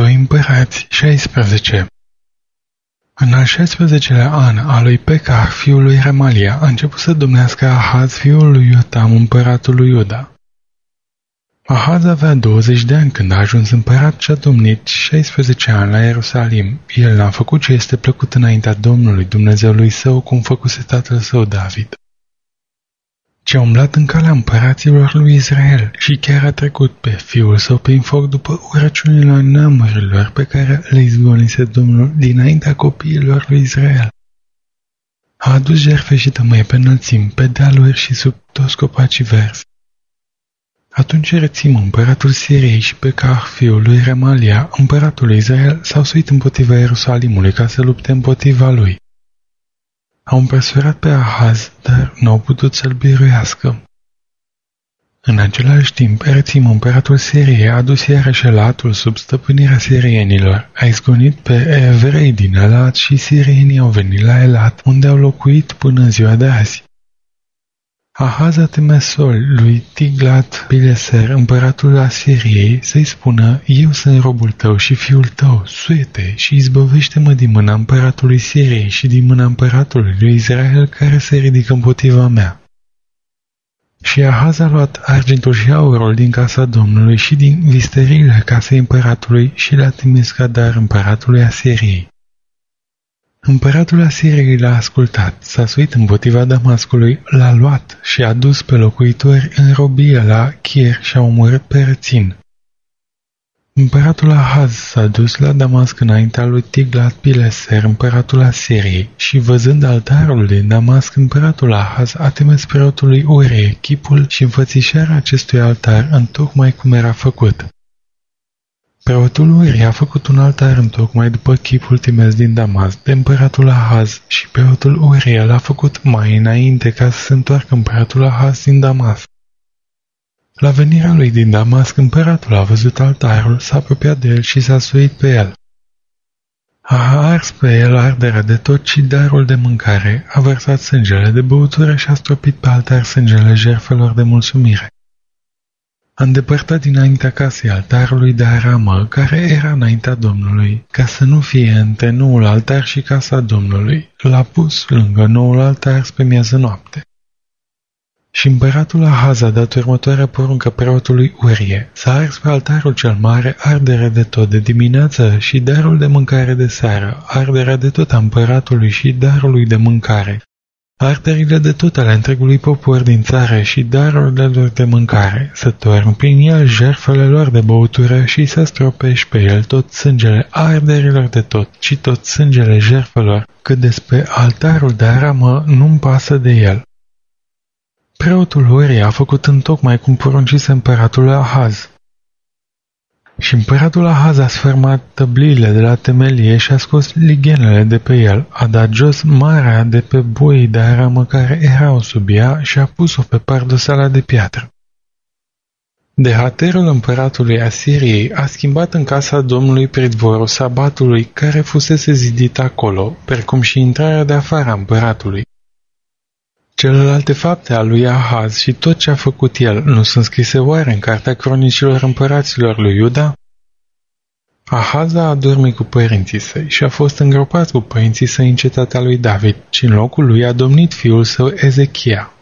Doi împărați 16 În al 16-lea an al lui Pekah, fiul lui Remalia, a început să domnească Ahaz, fiul lui Iotam, împăratul lui Iuda. Ahaz avea 20 de ani când a ajuns împărat și a domnit 16 ani la Ierusalim. El n-a făcut ce este plăcut înaintea Domnului Dumnezeului său, cum făcuse tatăl său David ci a umblat în calea împăraților lui Israel și chiar a trecut pe fiul său prin foc după urăciunile neamurilor pe care le izgonise Domnul dinaintea copiilor lui Israel. A adus jerfe și tămâie pe înălțim, pe dealuri și sub toți copacii verzi. Atunci rețim împăratul Siriei și pe Car, fiul lui Remalia, împăratul lui Israel, s-au suit împotriva Ierusalimului ca să lupte împotriva lui. Au împresurat pe Ahaz, dar nu au putut să-l biruiască. În același timp, Erțim, împăratul Siriei, a adus iarăși latul sub stăpânirea sirienilor. A izgonit pe evrei din Elat și sirienii au venit la Elat, unde au locuit până în ziua de azi. Ahaza Temesol lui Tiglat Pileser, împăratul Asiriei, să-i spună, Eu sunt robul tău și fiul tău, suete și izbăvește-mă din mâna împăratului Siriei și din mâna împăratului lui Israel care se ridică împotriva mea. Și Ahaz a luat argintul și aurul din casa Domnului și din visterile casei împăratului și le-a trimis ca dar împăratului Asiriei. Împăratul Asiriei l-a ascultat, s-a suit împotriva Damascului, l-a luat și a dus pe locuitori în robie la Chier și a omorât pe Rățin. Împăratul Ahaz s-a dus la Damasc înaintea lui Tiglat Pileser, împăratul Asiriei, și văzând altarul din Damasc, împăratul Ahaz a trimis preotului Urie chipul și înfățișarea acestui altar în tocmai cum era făcut. Preotul Uri a făcut un altar întocmai după chipul trimis din Damas de împăratul Ahaz și preotul Uri l-a făcut mai înainte ca să se întoarcă împăratul Ahaz din Damas. La venirea lui din Damasc, împăratul a văzut altarul, s-a apropiat de el și s-a suit pe el. A ars pe el arderea de tot și darul de mâncare, a vărsat sângele de băutură și a stropit pe altar sângele jerfelor de mulțumire a îndepărtat dinaintea casei altarului de aramă, care era înaintea Domnului, ca să nu fie între noul altar și casa Domnului. L-a pus lângă noul altar spre miază noapte. Și împăratul Ahaz a dat următoarea poruncă preotului Urie, să ars pe altarul cel mare ardere de tot de dimineață și darul de mâncare de seară, arderea de tot a împăratului și darului de mâncare, arterile de tot ale întregului popor din țară și darurile lor de mâncare, să torn prin el jertfele lor de băutură și să stropești pe el tot sângele arderilor de tot și tot sângele jertfelor, că despre altarul de aramă nu-mi pasă de el. Preotul Uri a făcut întocmai cum poruncise împăratul Ahaz. Și împăratul Ahaz a sfârmat tăbliile de la temelie și a scos lighenele de pe el, a dat jos marea de pe boii de aramă care erau sub ea și a pus-o pe pardosala de piatră. De haterul împăratului Asiriei a schimbat în casa Domnului pridvorul sabatului care fusese zidit acolo, precum și intrarea de afară a împăratului. Celelalte fapte a lui Ahaz și tot ce a făcut el nu sunt scrise oare în cartea cronicilor împăraților lui Iuda? Ahaz a adormit cu părinții săi și a fost îngropat cu părinții săi în cetatea lui David, și în locul lui a domnit fiul său Ezechia.